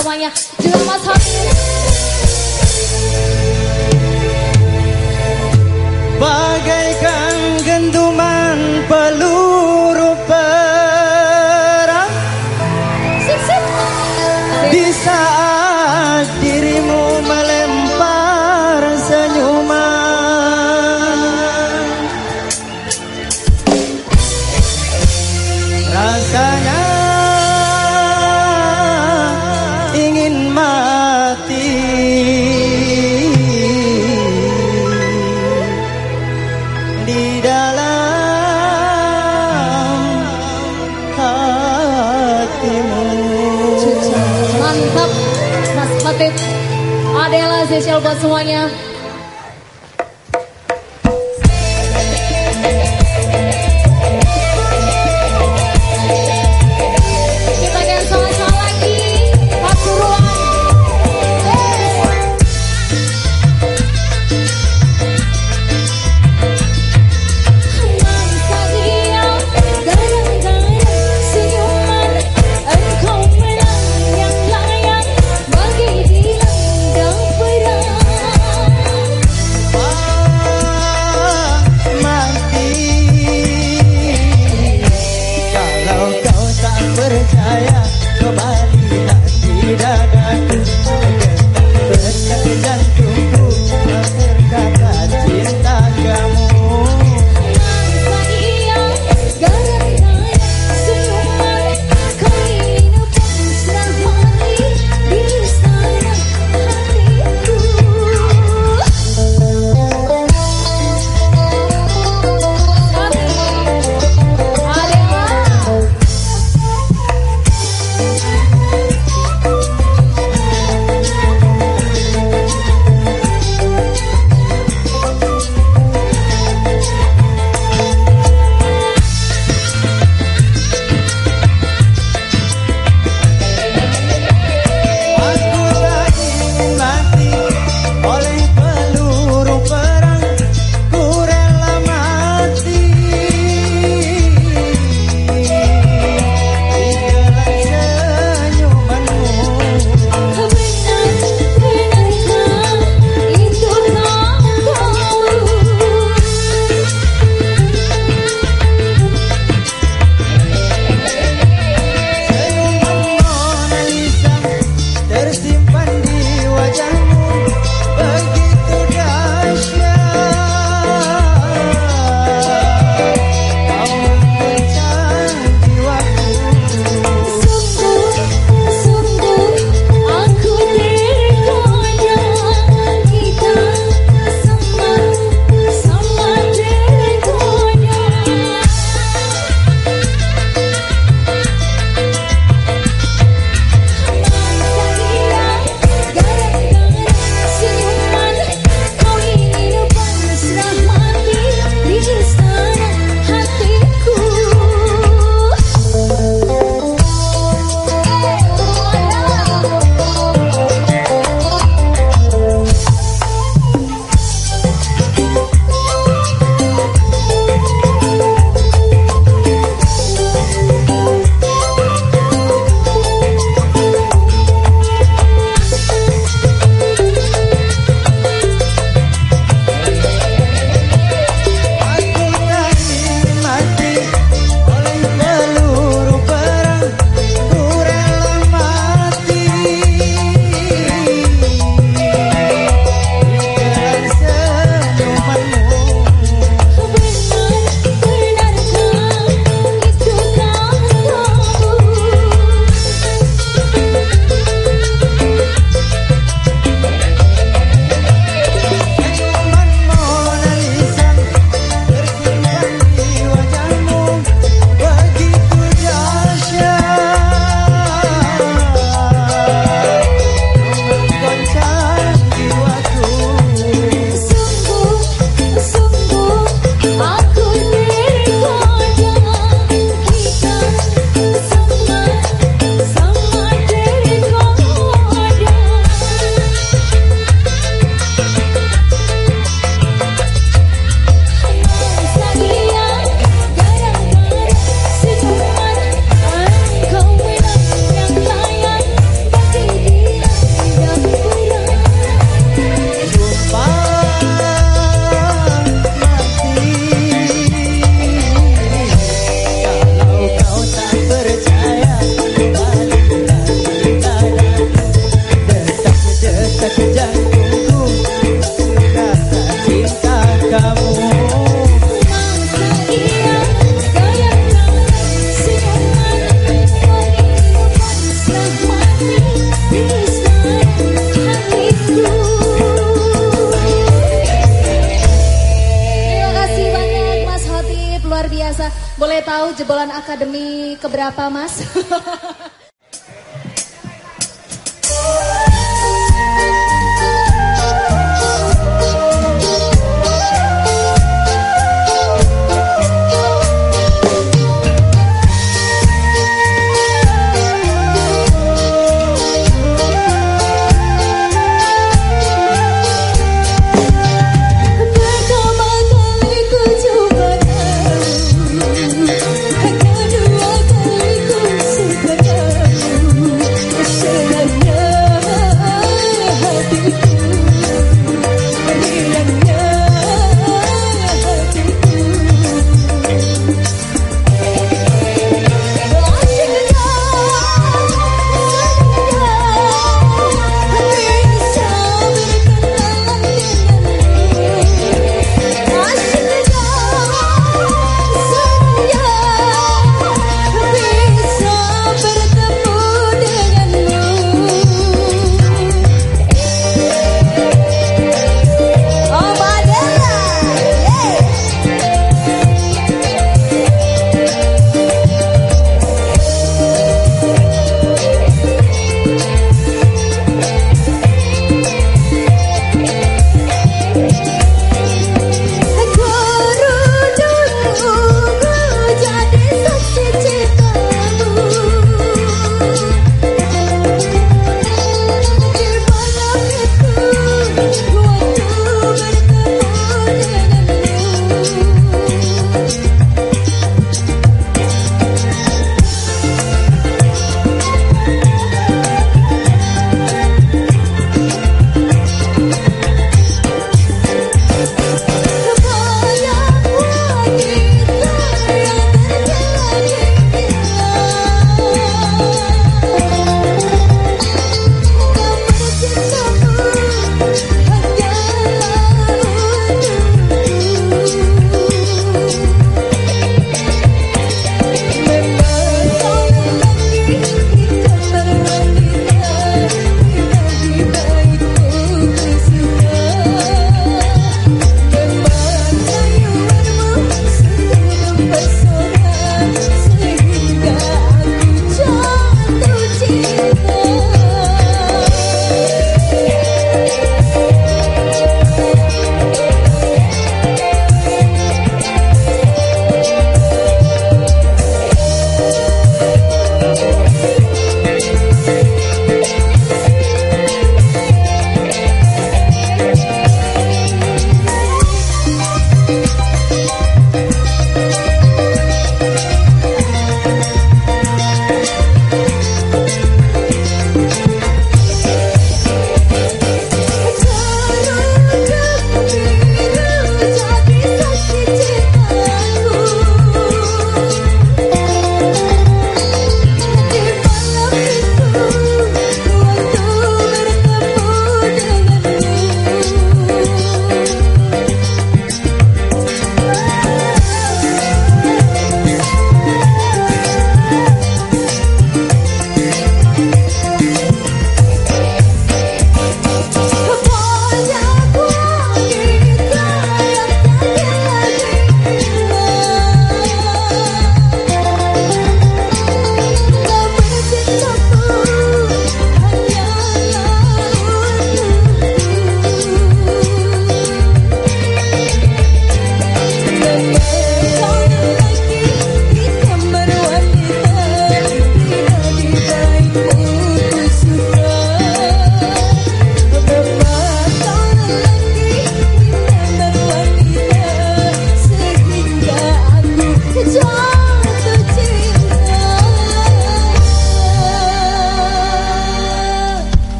semuanya.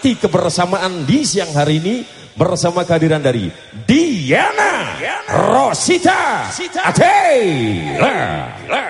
Nikmati kebersamaan di siang hari ini bersama kehadiran dari Diana, Rosita, Atela. Batu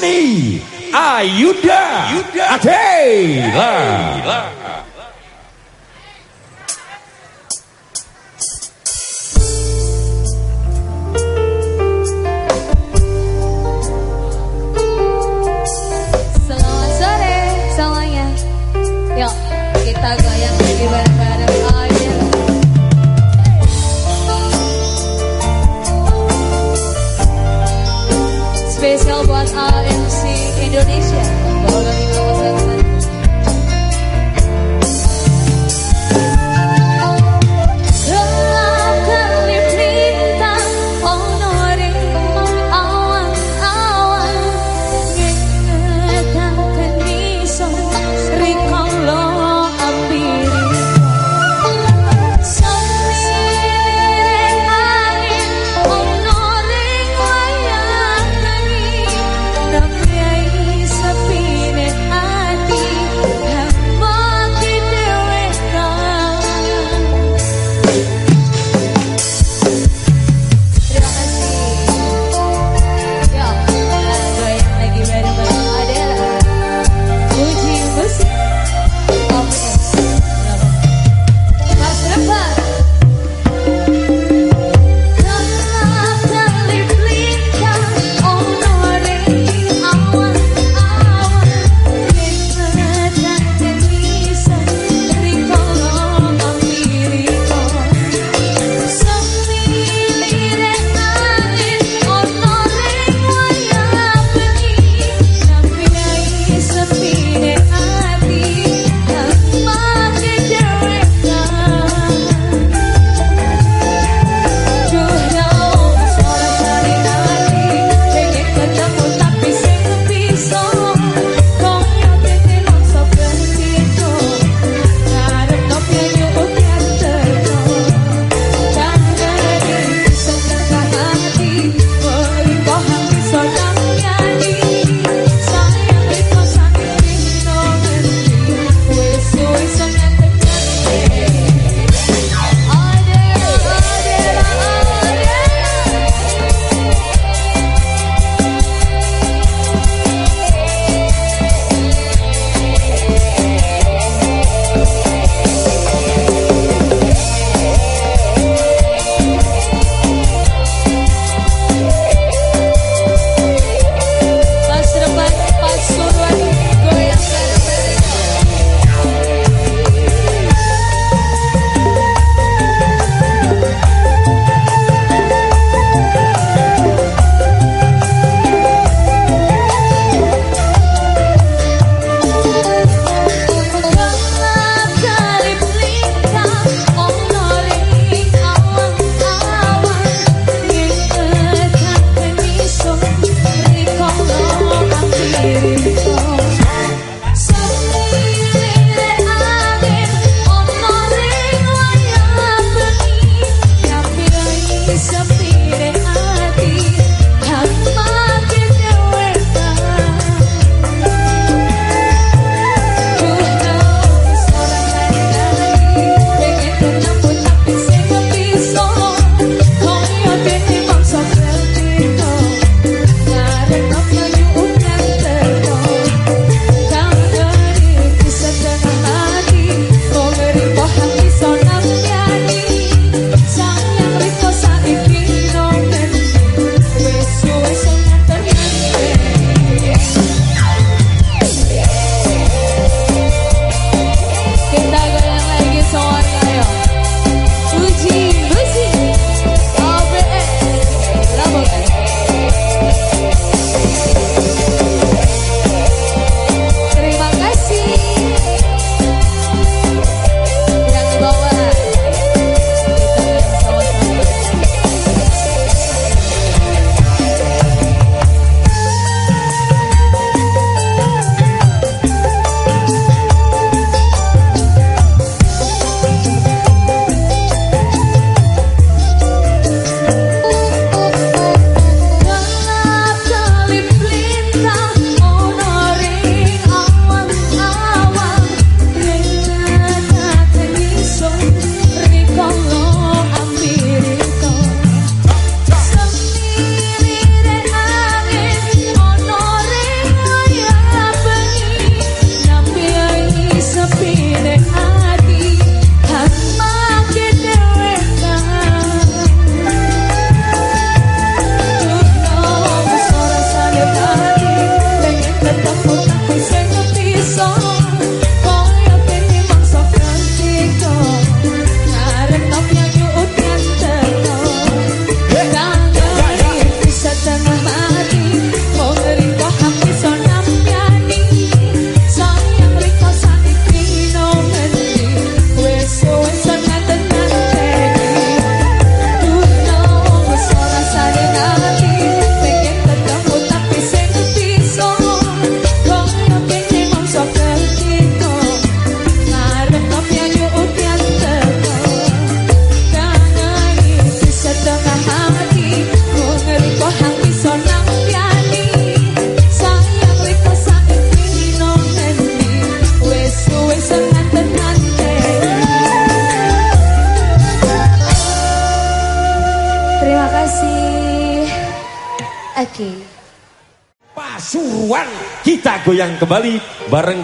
Juni. Ayuda Ateila.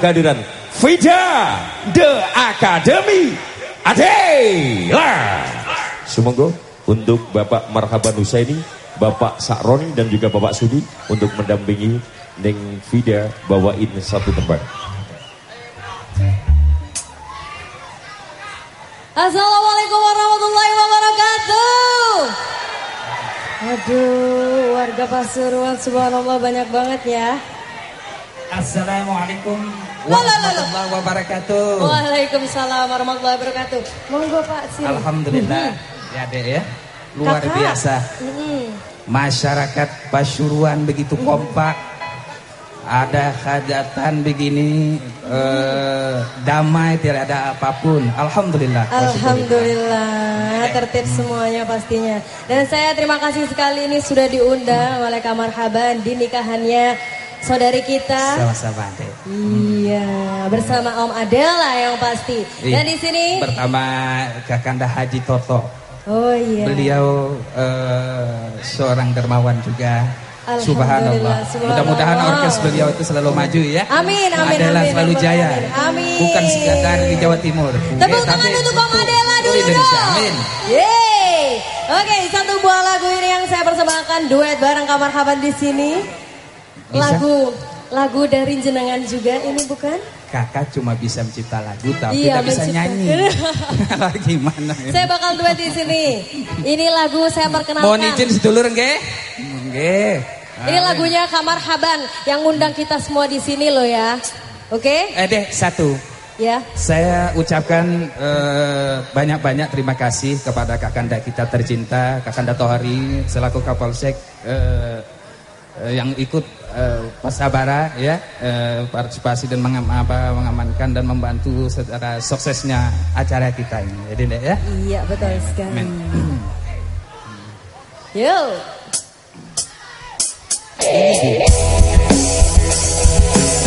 Kehadiran Vida The Academy Adela Semoga untuk Bapak Marhaban Husaini Bapak Sakroni dan juga Bapak Sudi untuk mendampingi Neng Vida bawain satu tembang Assalamualaikum warahmatullahi wabarakatuh. Aduh, warga Pasuruan subhanallah banyak banget ya. Assalamualaikum Warahmatullahi wabarakatuh. Waalaikumsalam warahmatullahi wabarakatuh. Monggo Pak sini. Alhamdulillah. Ya dek ya. Luar Kakak. biasa. Masyarakat Pasuruan begitu kompak. Ada hajatan begini eh, damai tidak ada apa pun. Alhamdulillah. Alhamdulillah. Tertib semuanya pastinya. Dan saya terima kasih sekali ini sudah diundang oleh Kamar Haban di nikahannya saudari kita. sama-sama dek Iya, bersama Om Adela yang pasti. Dan di sini pertama Kakanda Haji Toto Oh iya. beliau eh, seorang dermawan juga Subhanallah. subhanallah. Mudah-mudahan orkes beliau itu selalu maju ya. Amin, amin, Adalah amin, selalu amin, jaya. amin. Bukan sekadar di Jawa Timur. Tepuk Eh, tangan untuk Om Adela dulu Indonesia. dong. Amin. Yeay. Oke, satu buah lagu ini yang saya persembahkan duet bareng Kamar Haban di sini. Bisa? Lagu dari jenengan juga ini bukan? Kakak cuma bisa mencipta lagu tapi Iya, tidak bisa nyanyi. Gimana ya? Saya bakal duet di sini. Ini lagu saya perkenalkan. Mohon izin sedulur nggih? Nggih. Ini lagunya Kamar Haban yang ngundang kita semua di sini loh ya. Oke? Eh deh, satu. Ya. Saya ucapkan eh, banyak-banyak terima kasih kepada Kakanda kita tercinta, Kakanda Tohari selaku Kapolsek eh, yang ikut eh, Pasabara ya, eh, partisipasi dan mengam, apa, mengamankan dan membantu secara suksesnya acara kita ini. Jadi Dek, ya. Iya, betul sekali. Amin. Yo. Tangan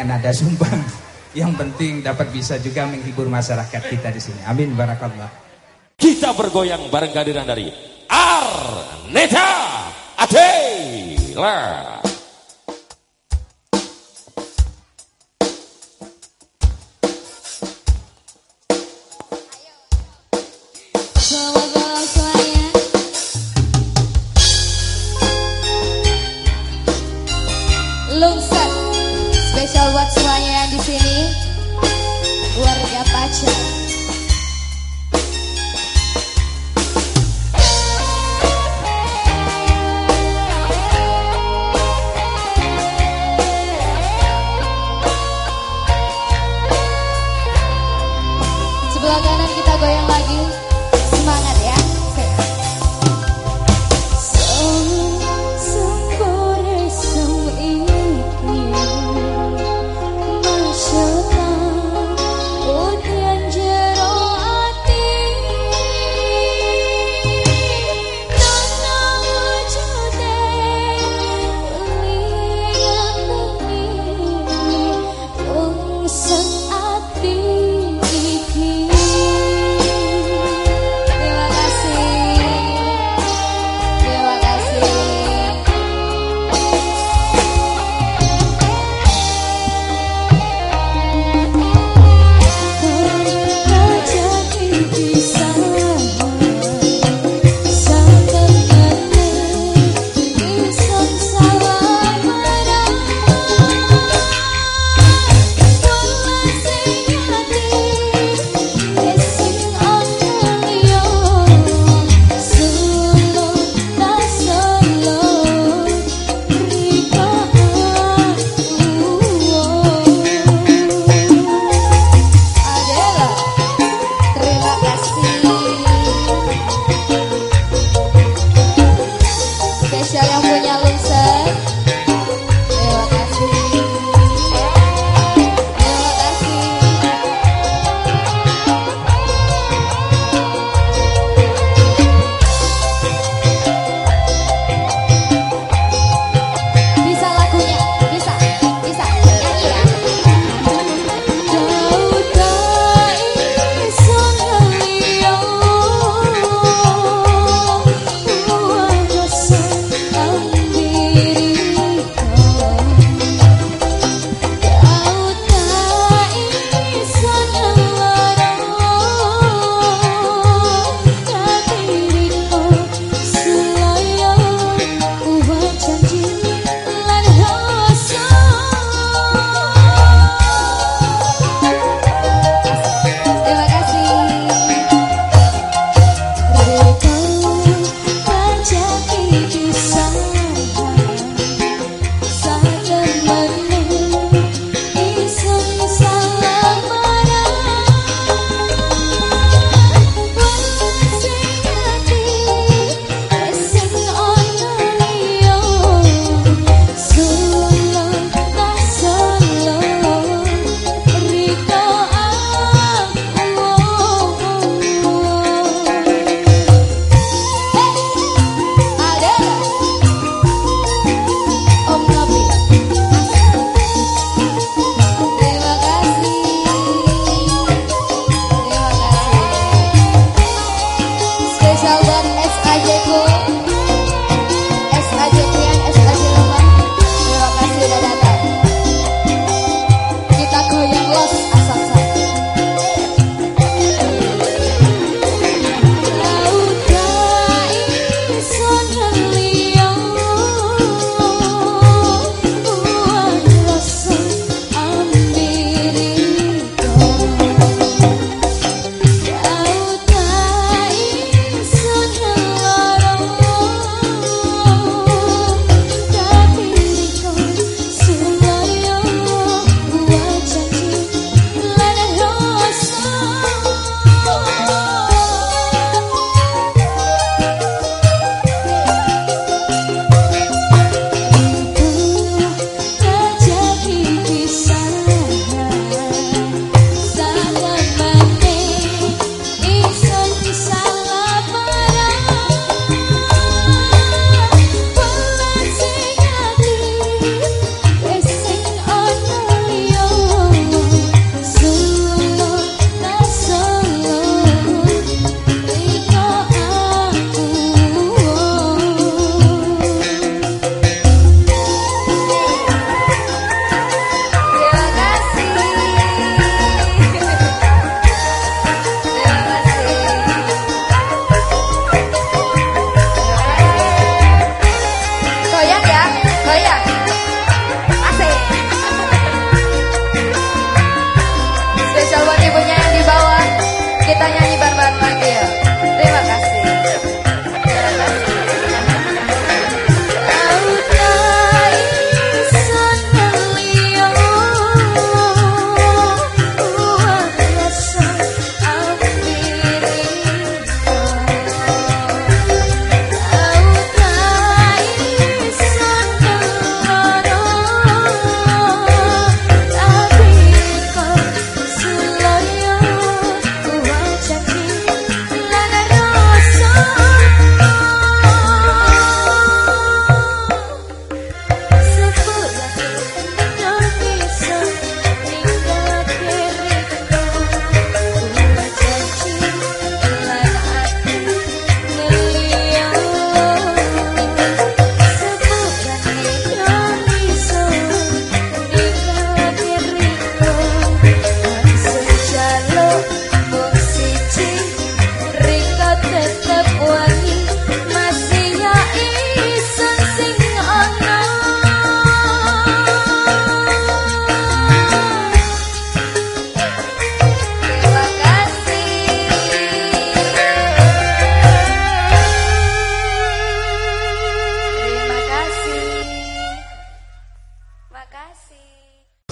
dengan nada sumbang. Yang penting dapat bisa juga menghibur masyarakat kita di sini. Amin barakallah. Kita bergoyang bareng kehadiran dari Arneta Adela.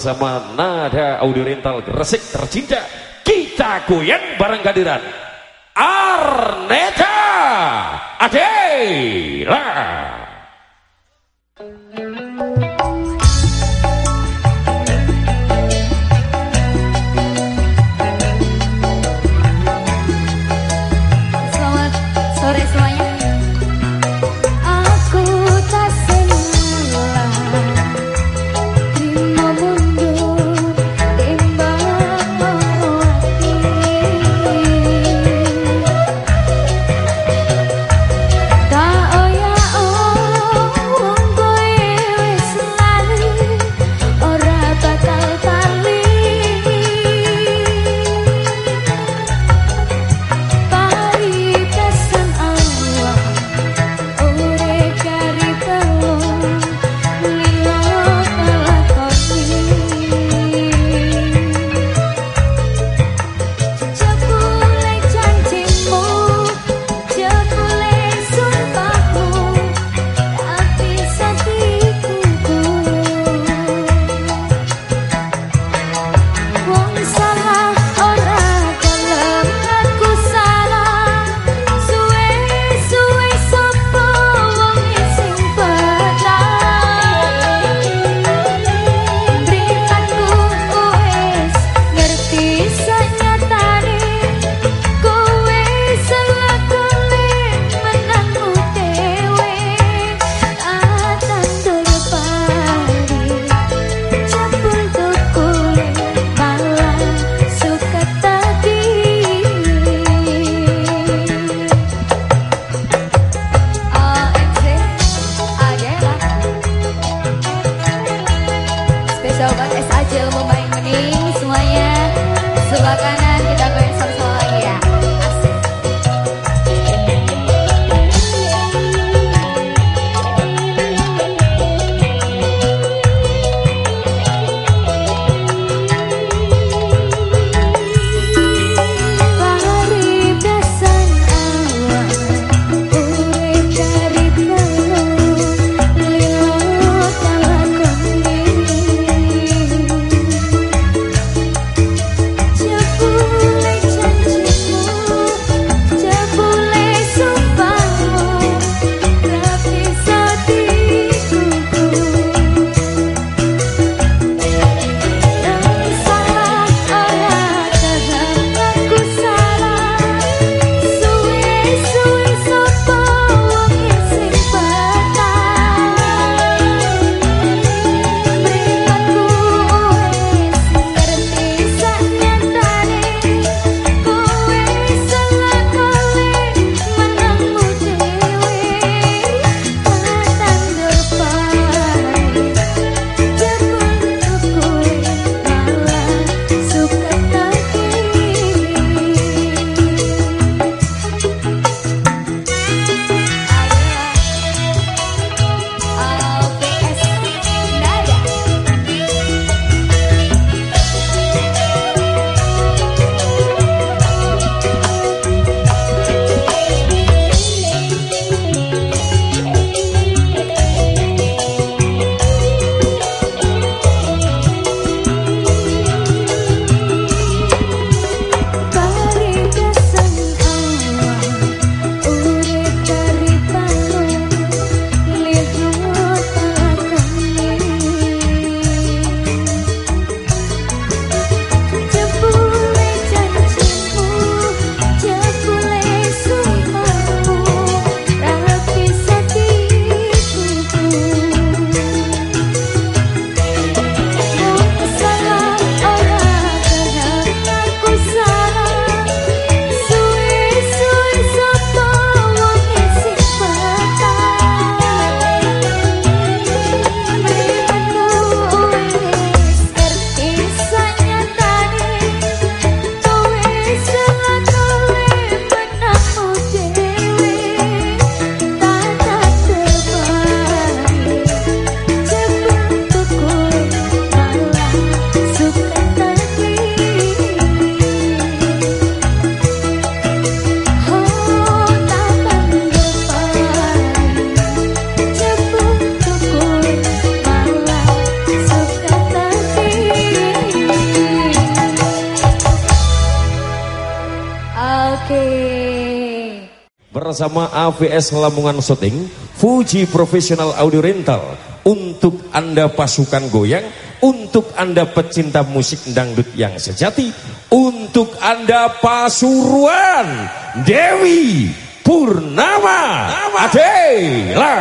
bersama Nada Audio Rental Gresik tercinta. Kita goyang bareng kehadiran Arneta Adela. VS Lamongan Shooting, Fuji Professional Audio Rental untuk Anda pasukan goyang, untuk Anda pecinta musik dangdut yang sejati, untuk Anda Pasuruan Dewi Purnama Adela.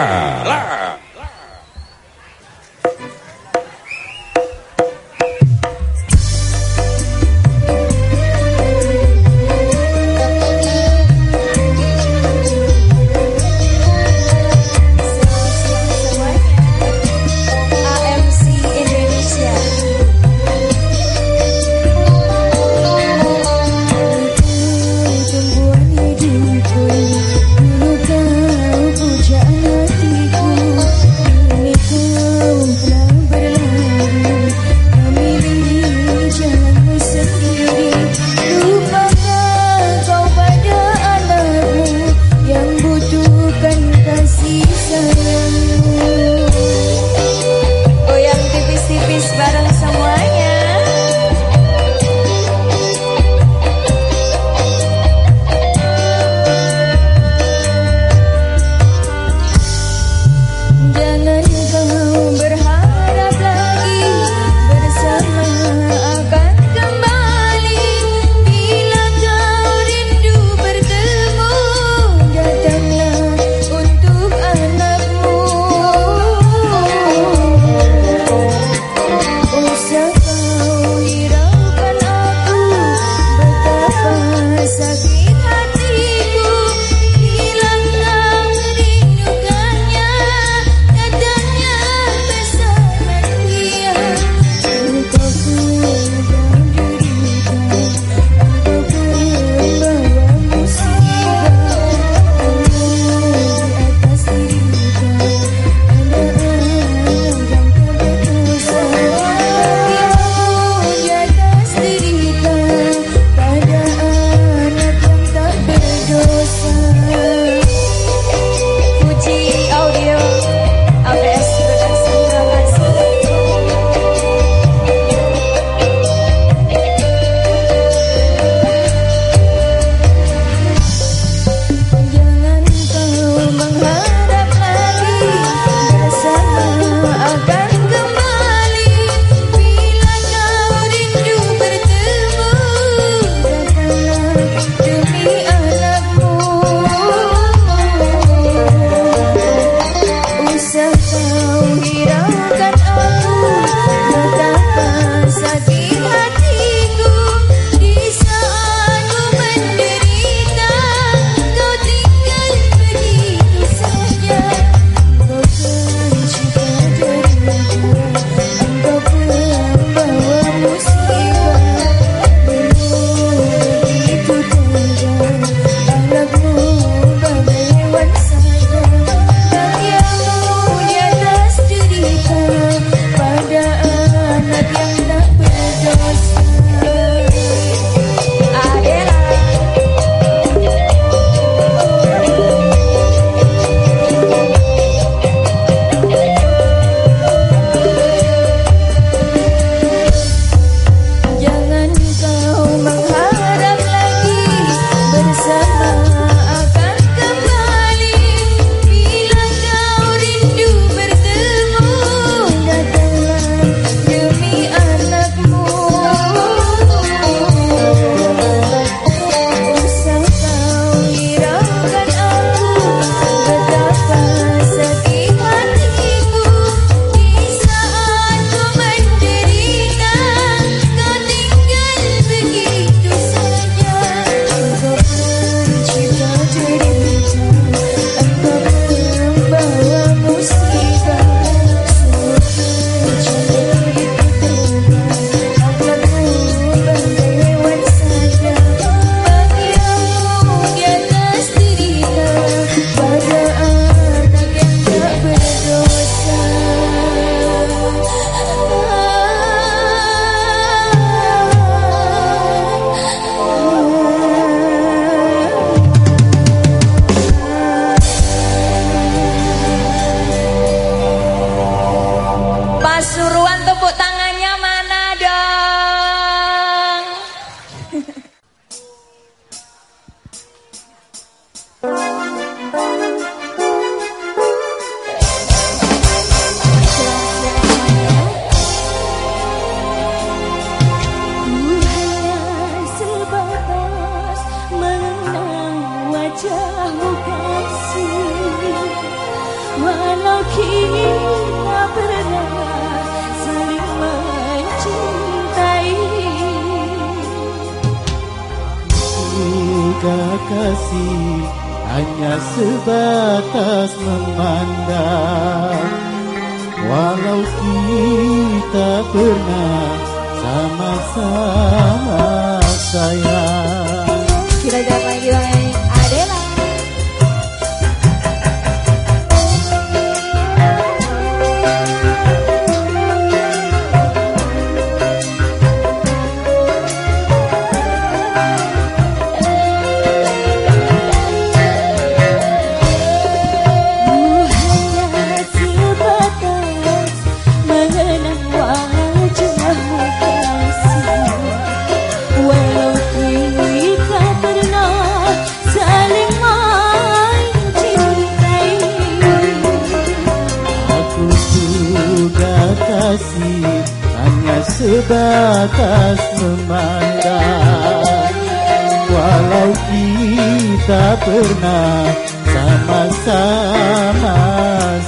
tak pernah sama-sama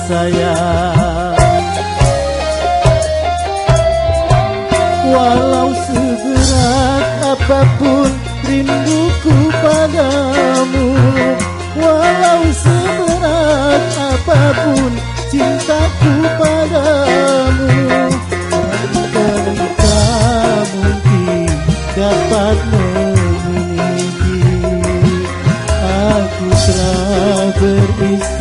sayang. Walau seberat apa pun rinduku padamu Walau seberat apa pun cintaku padamu beristirahat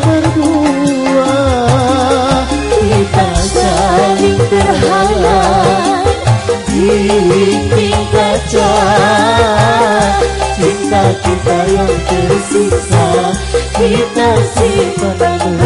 berdua kita saling terhalang di kaca cinta kita yang tersisa kita simpan.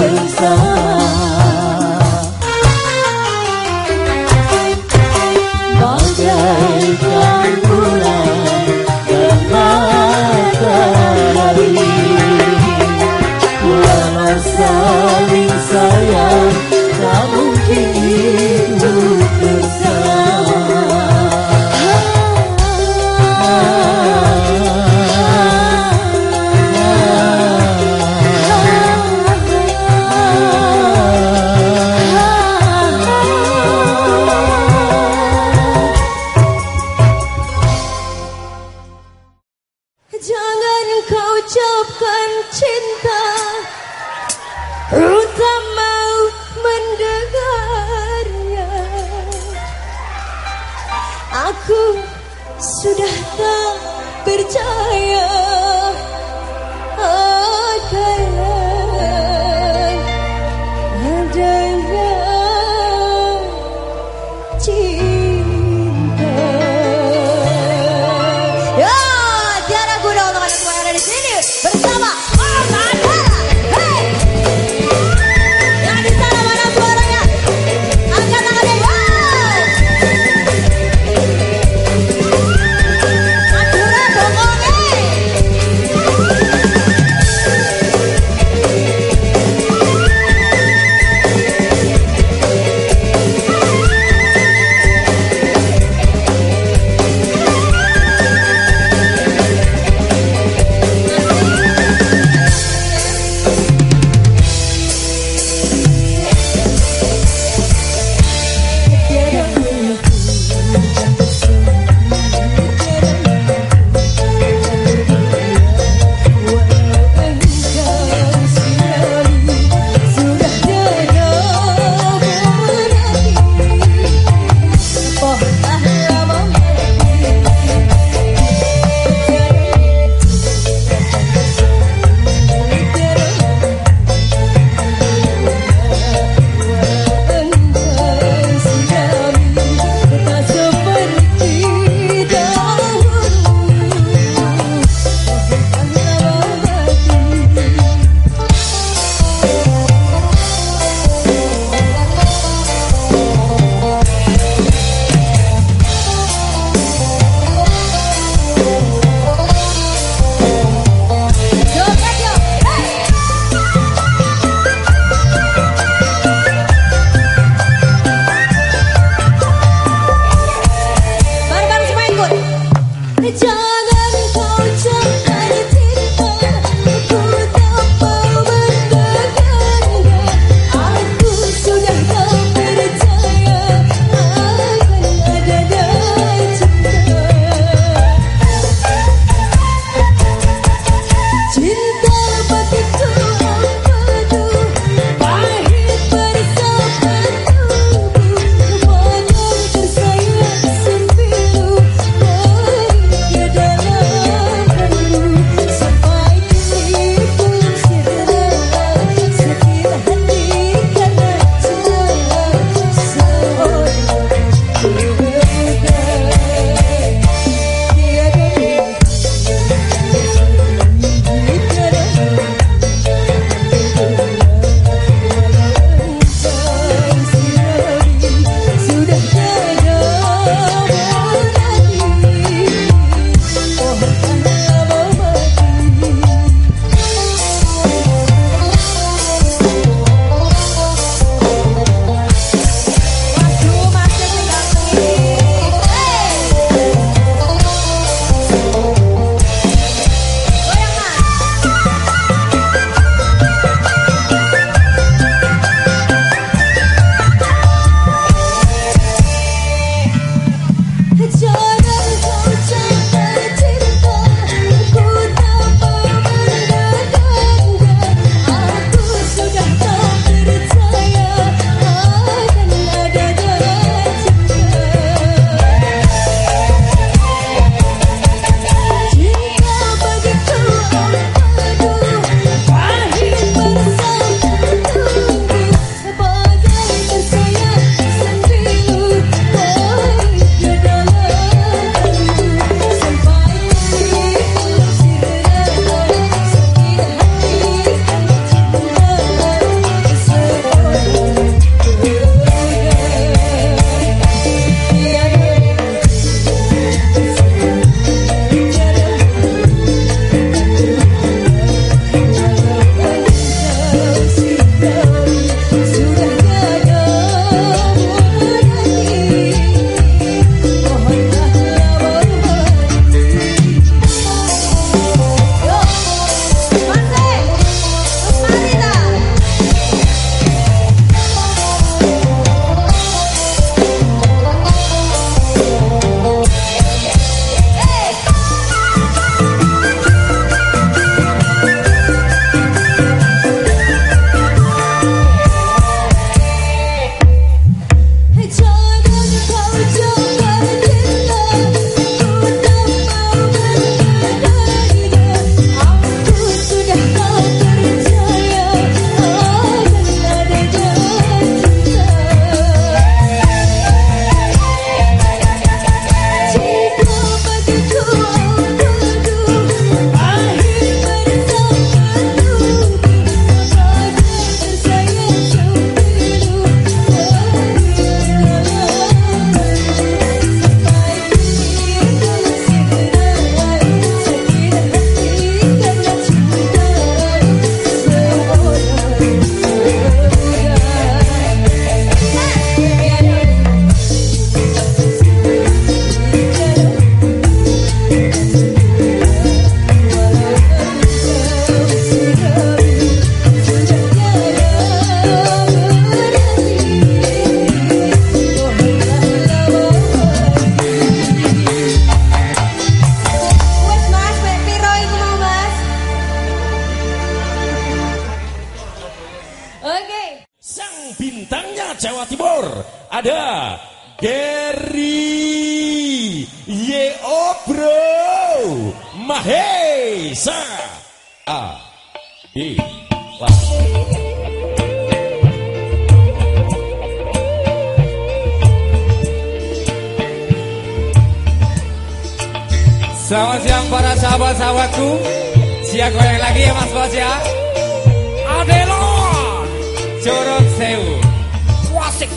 Asik.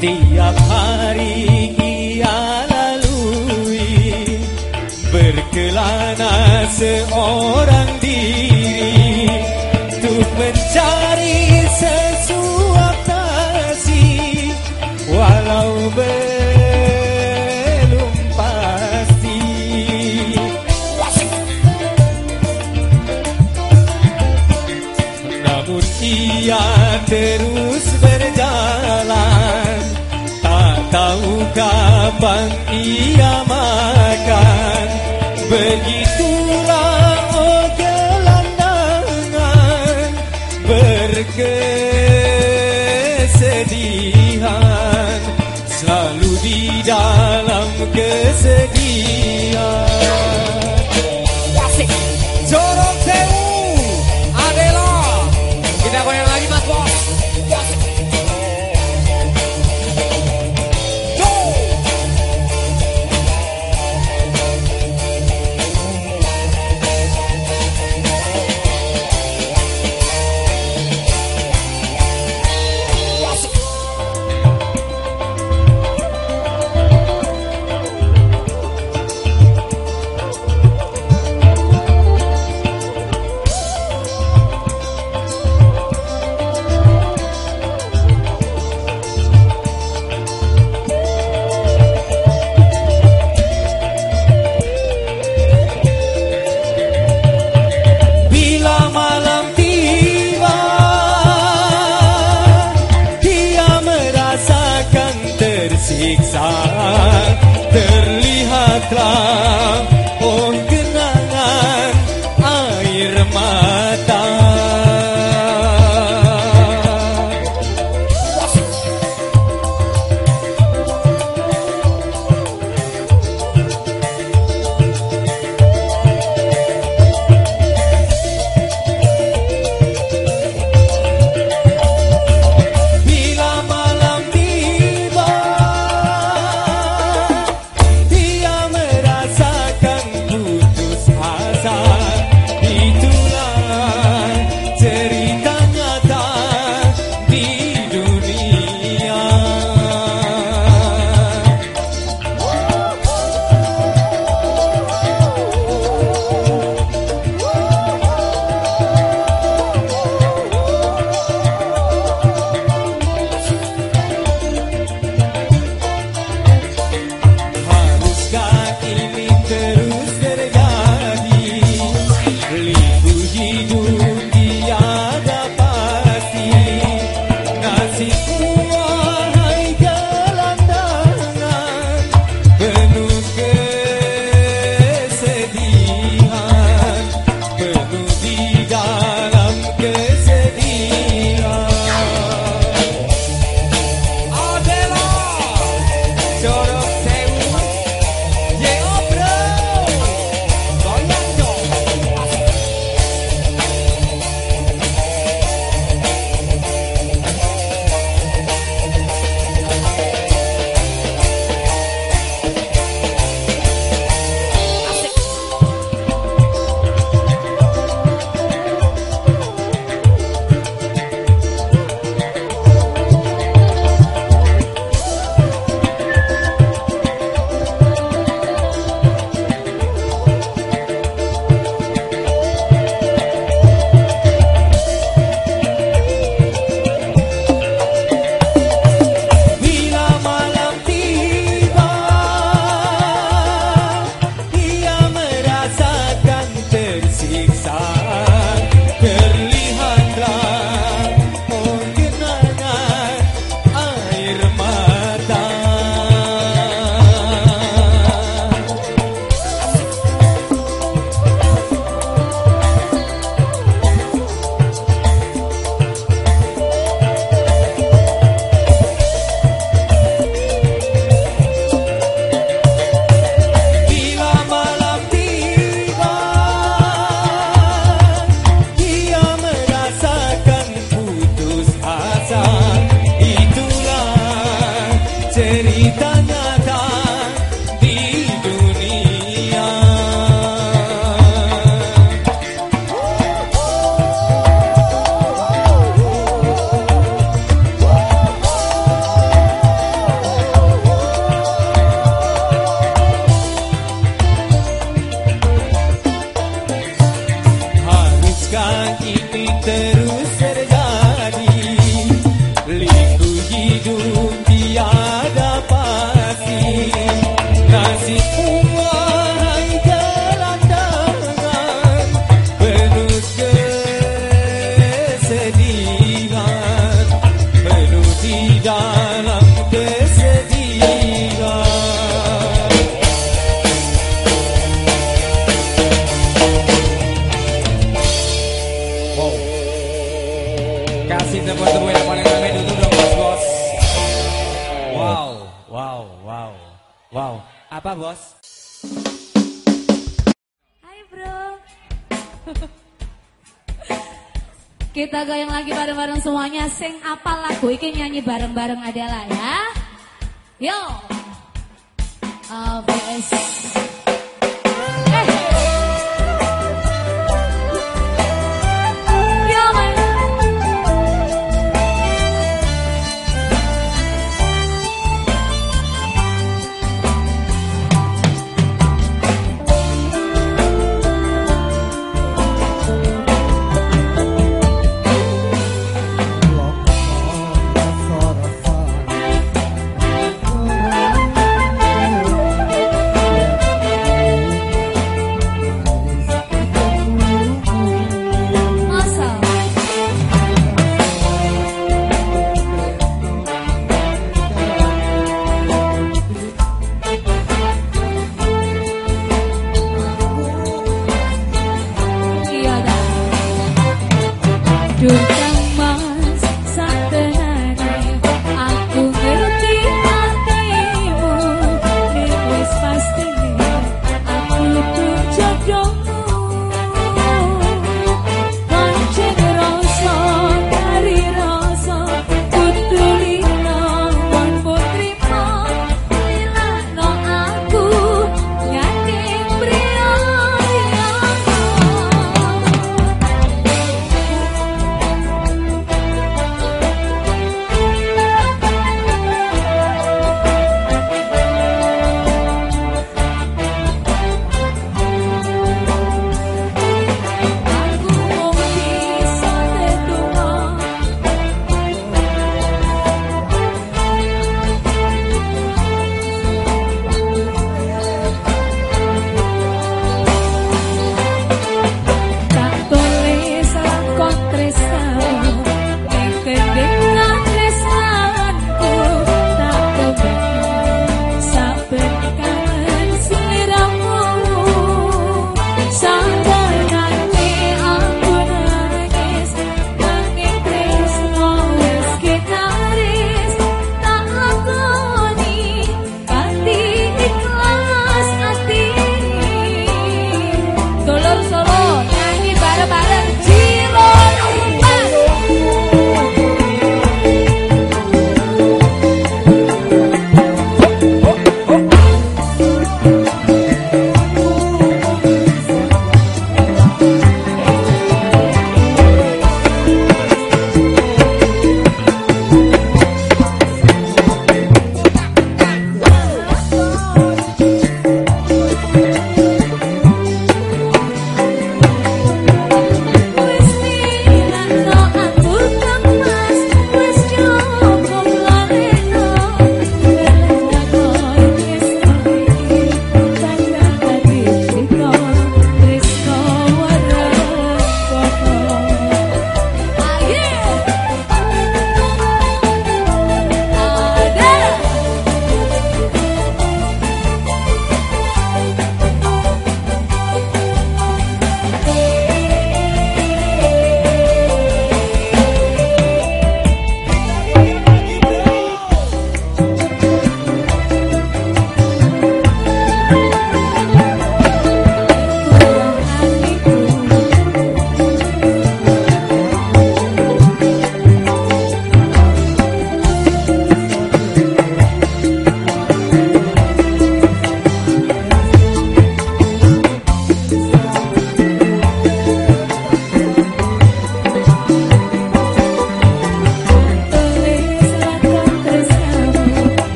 Tiap hari ia lalui berkelana seorang diri untuk mencari kapan ia makan. Begitulah oh ogelandangan Berkesedihan. Selalu di dalam kesedihan.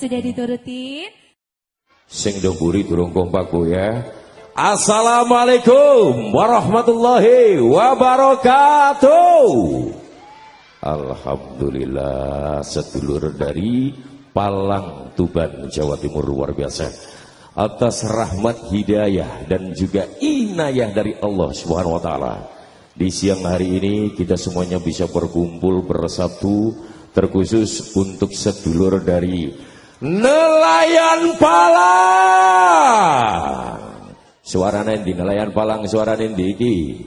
Sudah diturutin. Sing dongkuri durung kompakku ya. Assalamualaikum warahmatullahi wabarakatuh. Alhamdulillah sedulur dari Palang Tuban Jawa Timur luar biasa atas rahmat hidayah dan juga inayah dari Allah Subhanahu wa taala. Di siang hari ini kita semuanya bisa berkumpul bersatu terkhusus untuk sedulur dari Nelayan Palang. Suara di Nelayan Palang, suara di iki.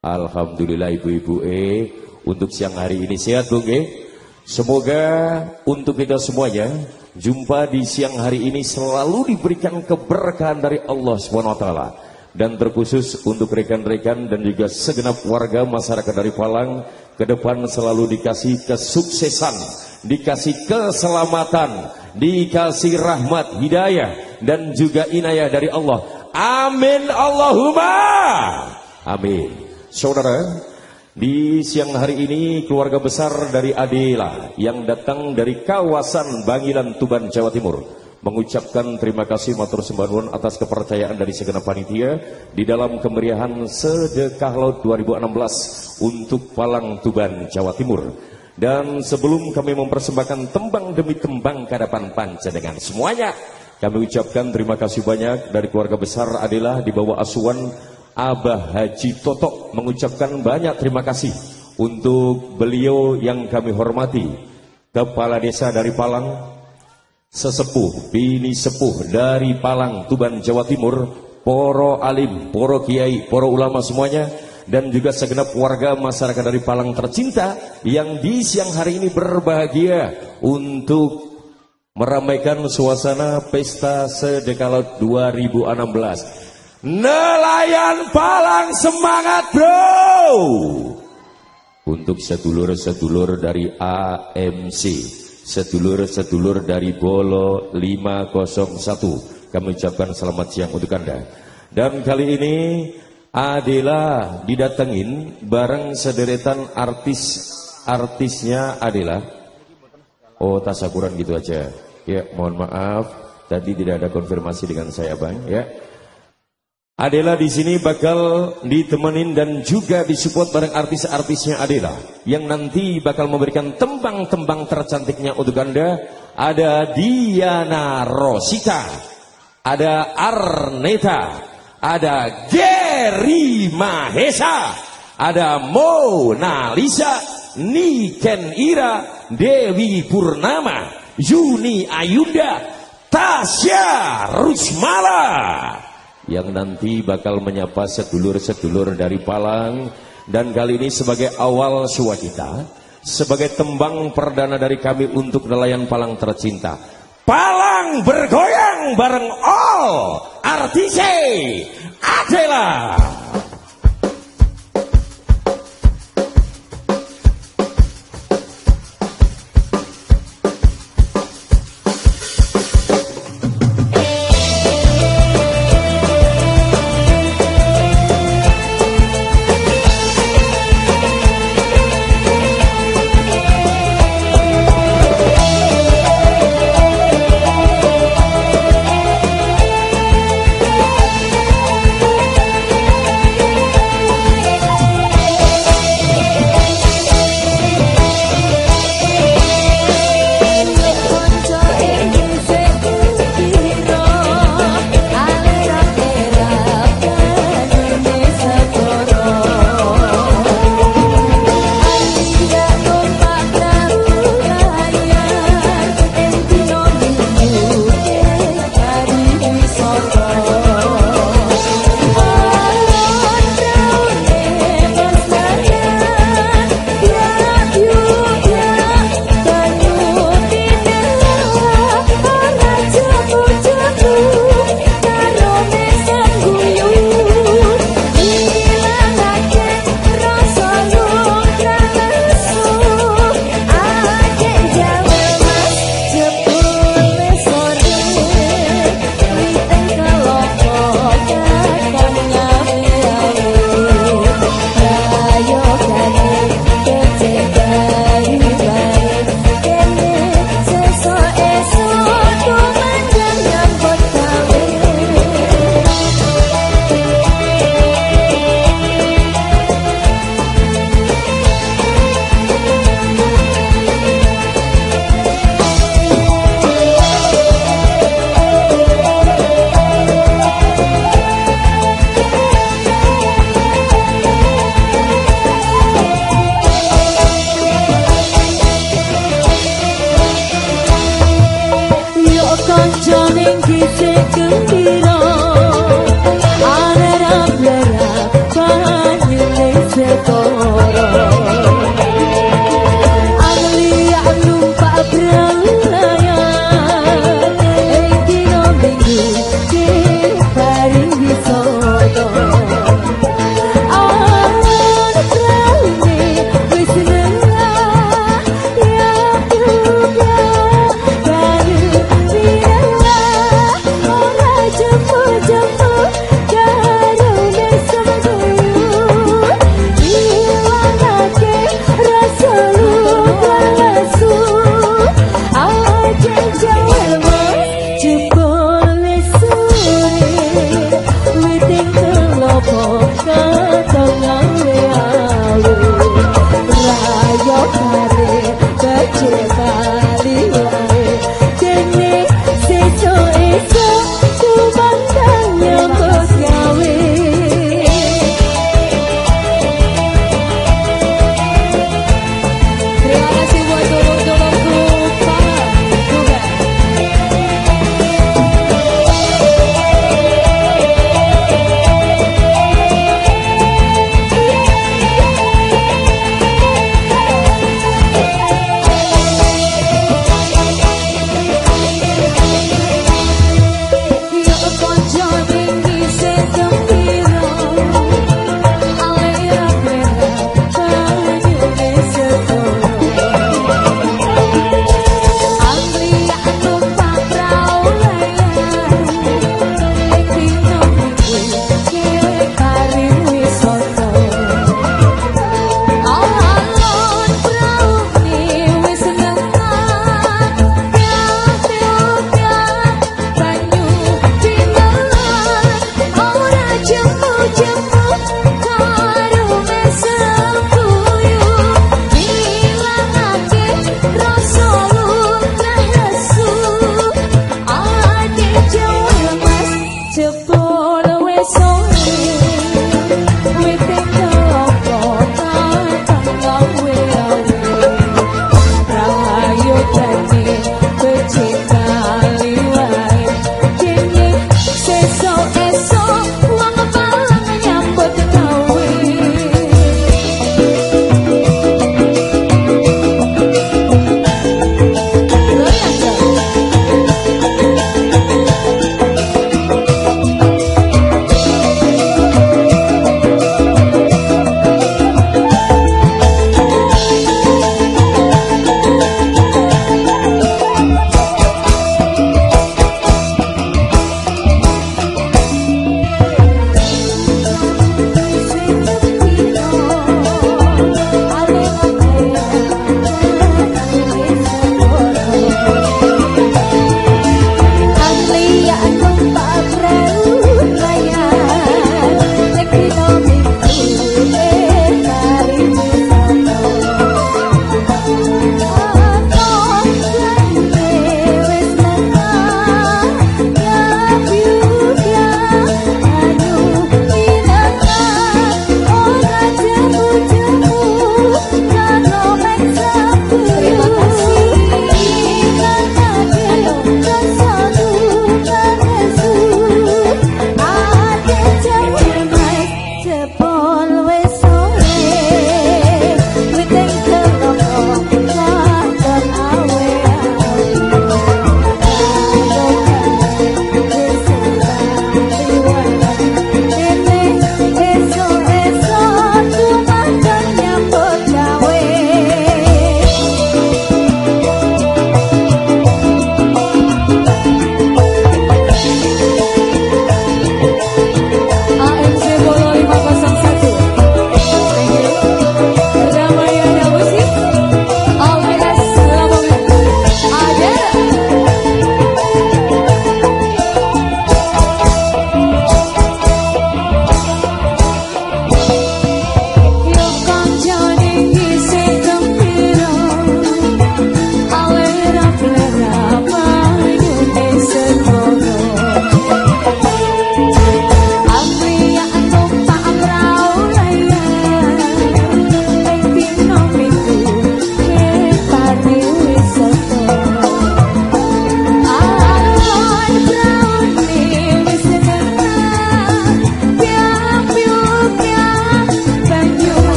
Alhamdulillah ibu-ibu eh untuk siang hari ini sehat Bung eh? Semoga untuk kita semuanya jumpa di siang hari ini selalu diberikan keberkahan dari Allah SWT dan terkhusus untuk rekan-rekan dan juga segenap warga masyarakat dari Palang ke depan selalu dikasih kesuksesan, dikasih keselamatan, dikasih rahmat, hidayah dan juga inayah dari Allah. Amin Allahumma. Amin. Saudara, di siang hari ini keluarga besar dari Adela yang datang dari kawasan Bangilan Tuban Jawa Timur mengucapkan terima kasih matur sembah atas kepercayaan dari segenap panitia di dalam kemeriahan Sedekah Laut 2016 untuk Palang Tuban Jawa Timur. Dan sebelum kami mempersembahkan tembang demi tembang ke hadapan dengan semuanya, kami ucapkan terima kasih banyak dari keluarga besar Adela di bawah asuhan Abah Haji Totok mengucapkan banyak terima kasih untuk beliau yang kami hormati Kepala Desa dari Palang Sesepuh, bini sepuh dari Palang, Tuban, Jawa Timur Poro alim, poro kiai, poro ulama semuanya dan juga segenap warga masyarakat dari Palang tercinta yang di siang hari ini berbahagia untuk meramaikan suasana pesta sedekah 2016 Nelayan Palang semangat bro! Untuk sedulur-sedulur dari AMC Sedulur-sedulur dari Bolo 501 Kami ucapkan selamat siang untuk Anda. Dan kali ini Adela didatengin bareng sederetan artis artisnya Adela. Oh tasakuran gitu aja. Ya mohon maaf. Tadi tidak ada konfirmasi dengan saya bang ya. Adela di sini bakal ditemenin dan juga disupport bareng artis-artisnya Adela yang nanti bakal memberikan tembang-tembang tercantiknya untuk Anda. Ada Diana Rosita, ada Arneta, ada Geri Mahesa, ada Mona Lisa, Niken Ira, Dewi Purnama, Juni Ayunda, Tasya Rusmala. Yang nanti bakal menyapa sedulur-sedulur dari Palang dan kali ini sebagai awal kita sebagai tembang perdana dari kami untuk nelayan Palang tercinta. Palang bergoyang bareng all artise Adela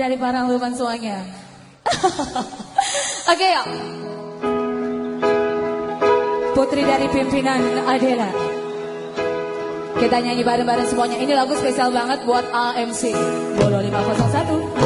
dari para luman semuanya. Oke okay, ya. Putri dari pimpinan Adela. Kita nyanyi bareng-bareng semuanya. Ini lagu spesial banget buat AMC. Bolo 501.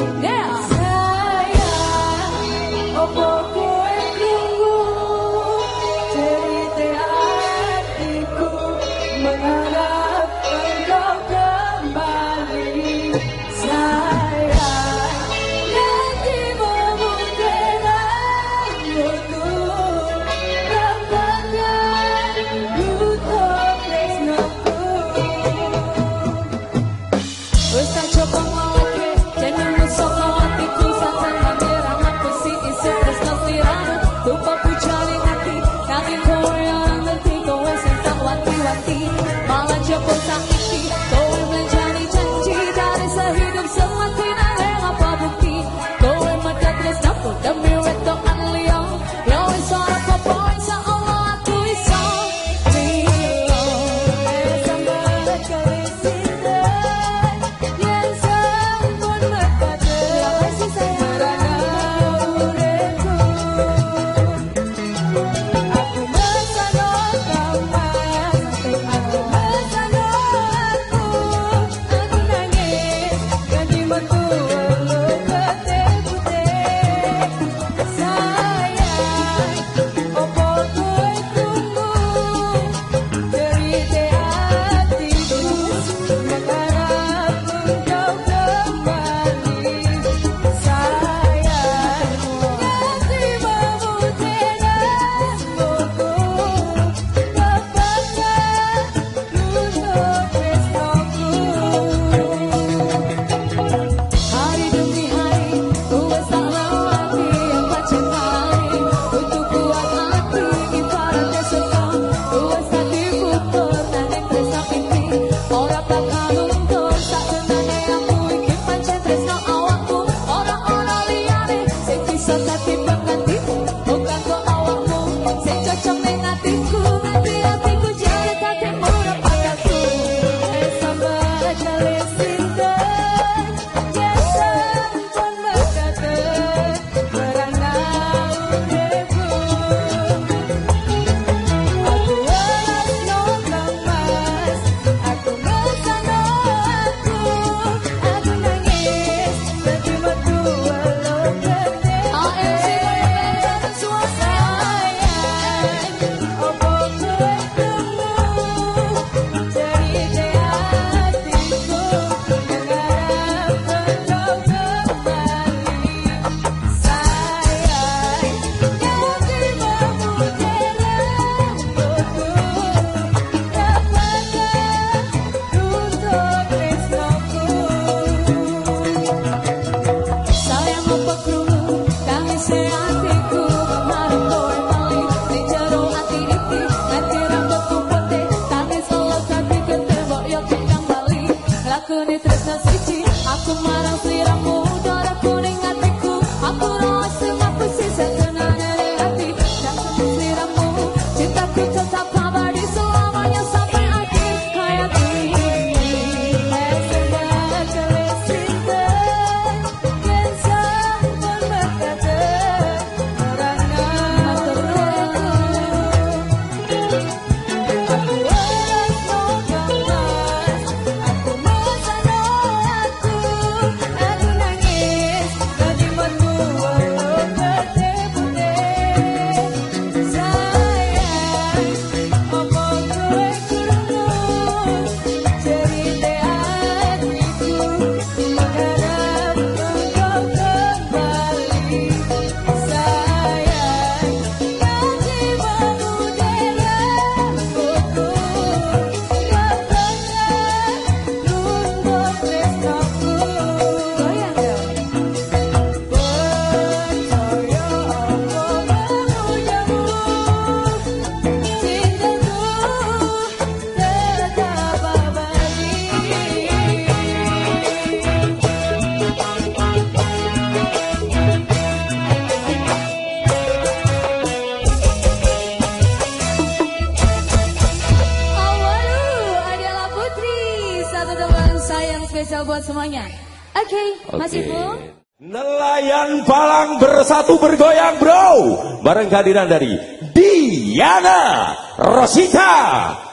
Kehadiran dari Diana Rosita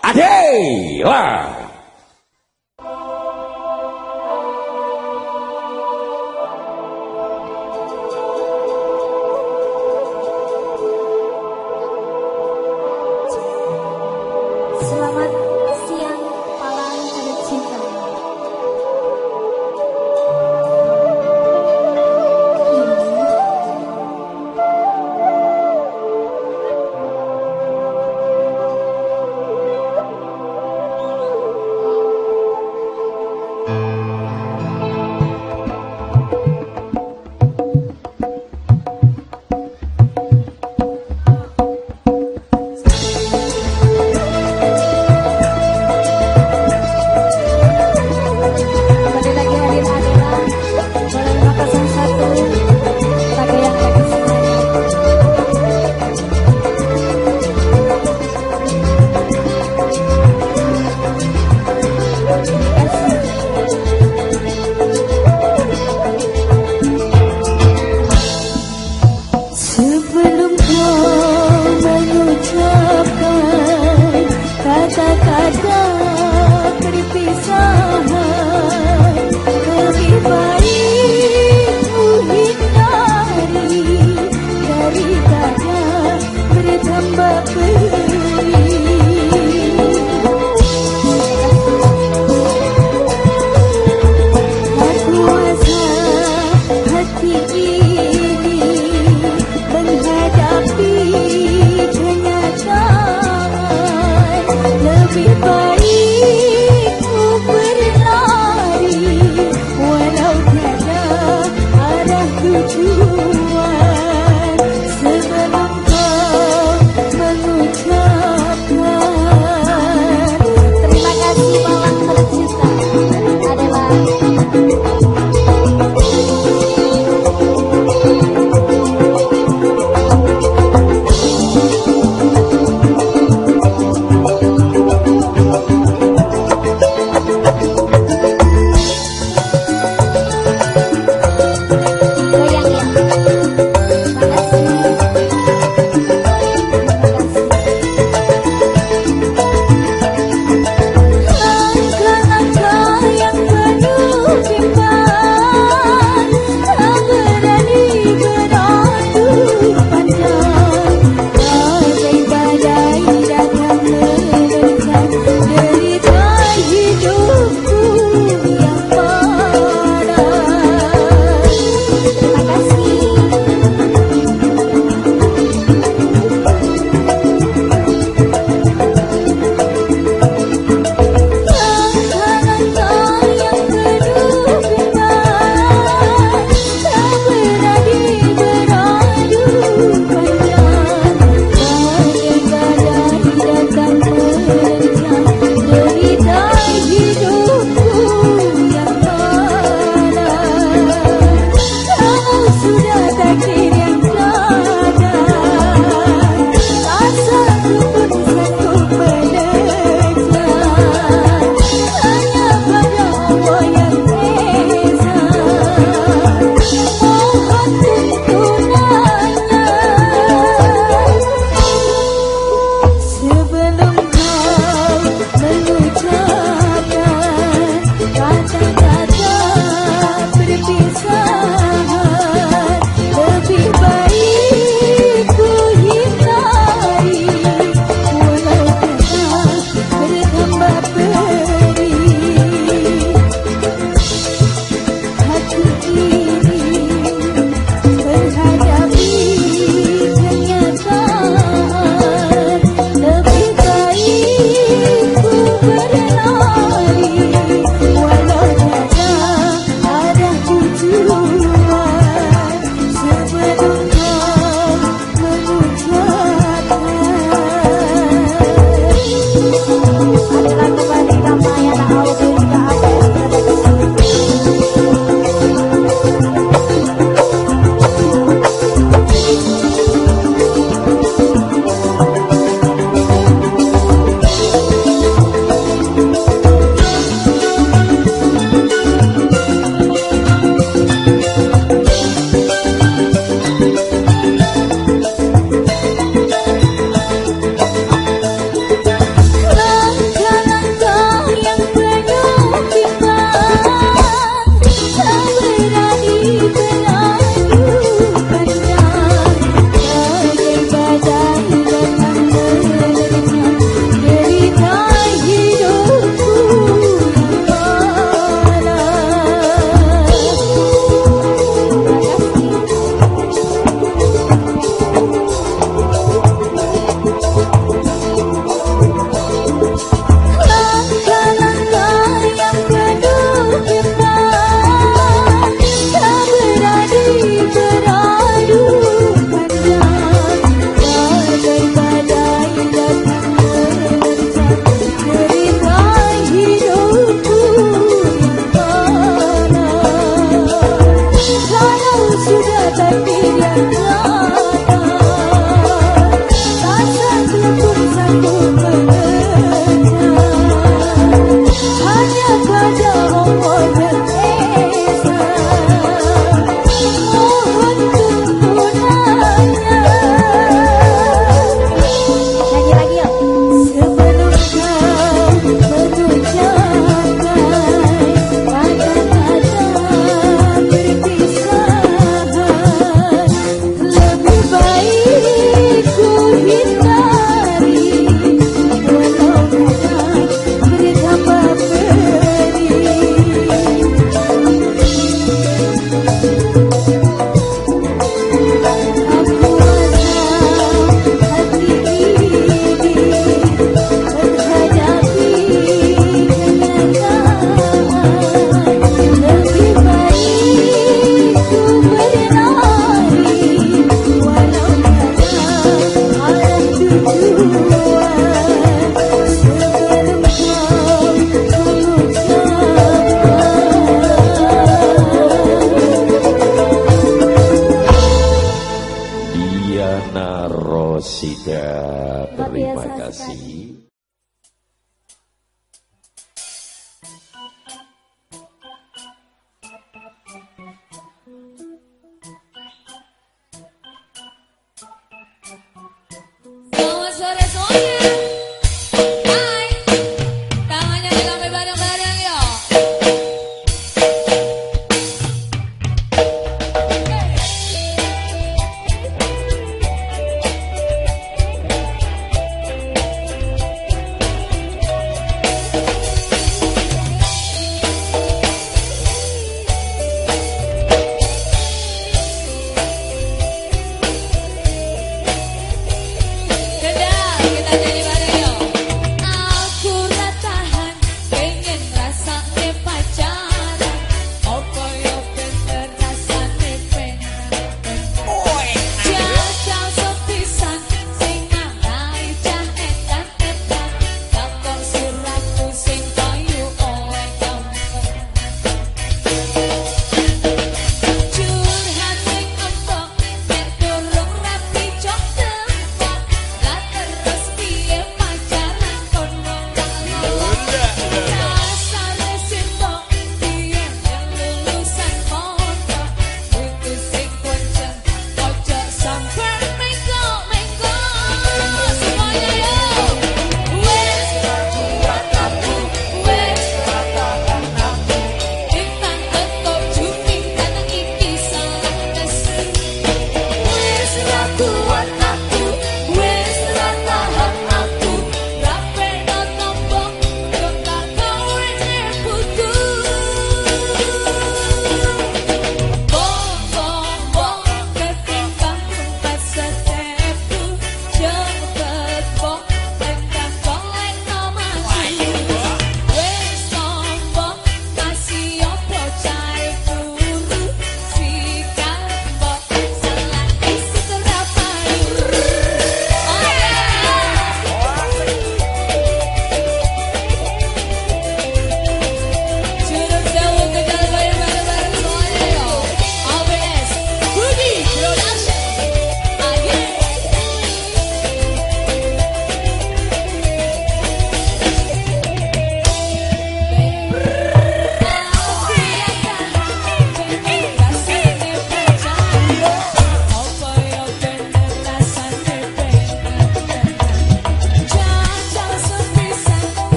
Adela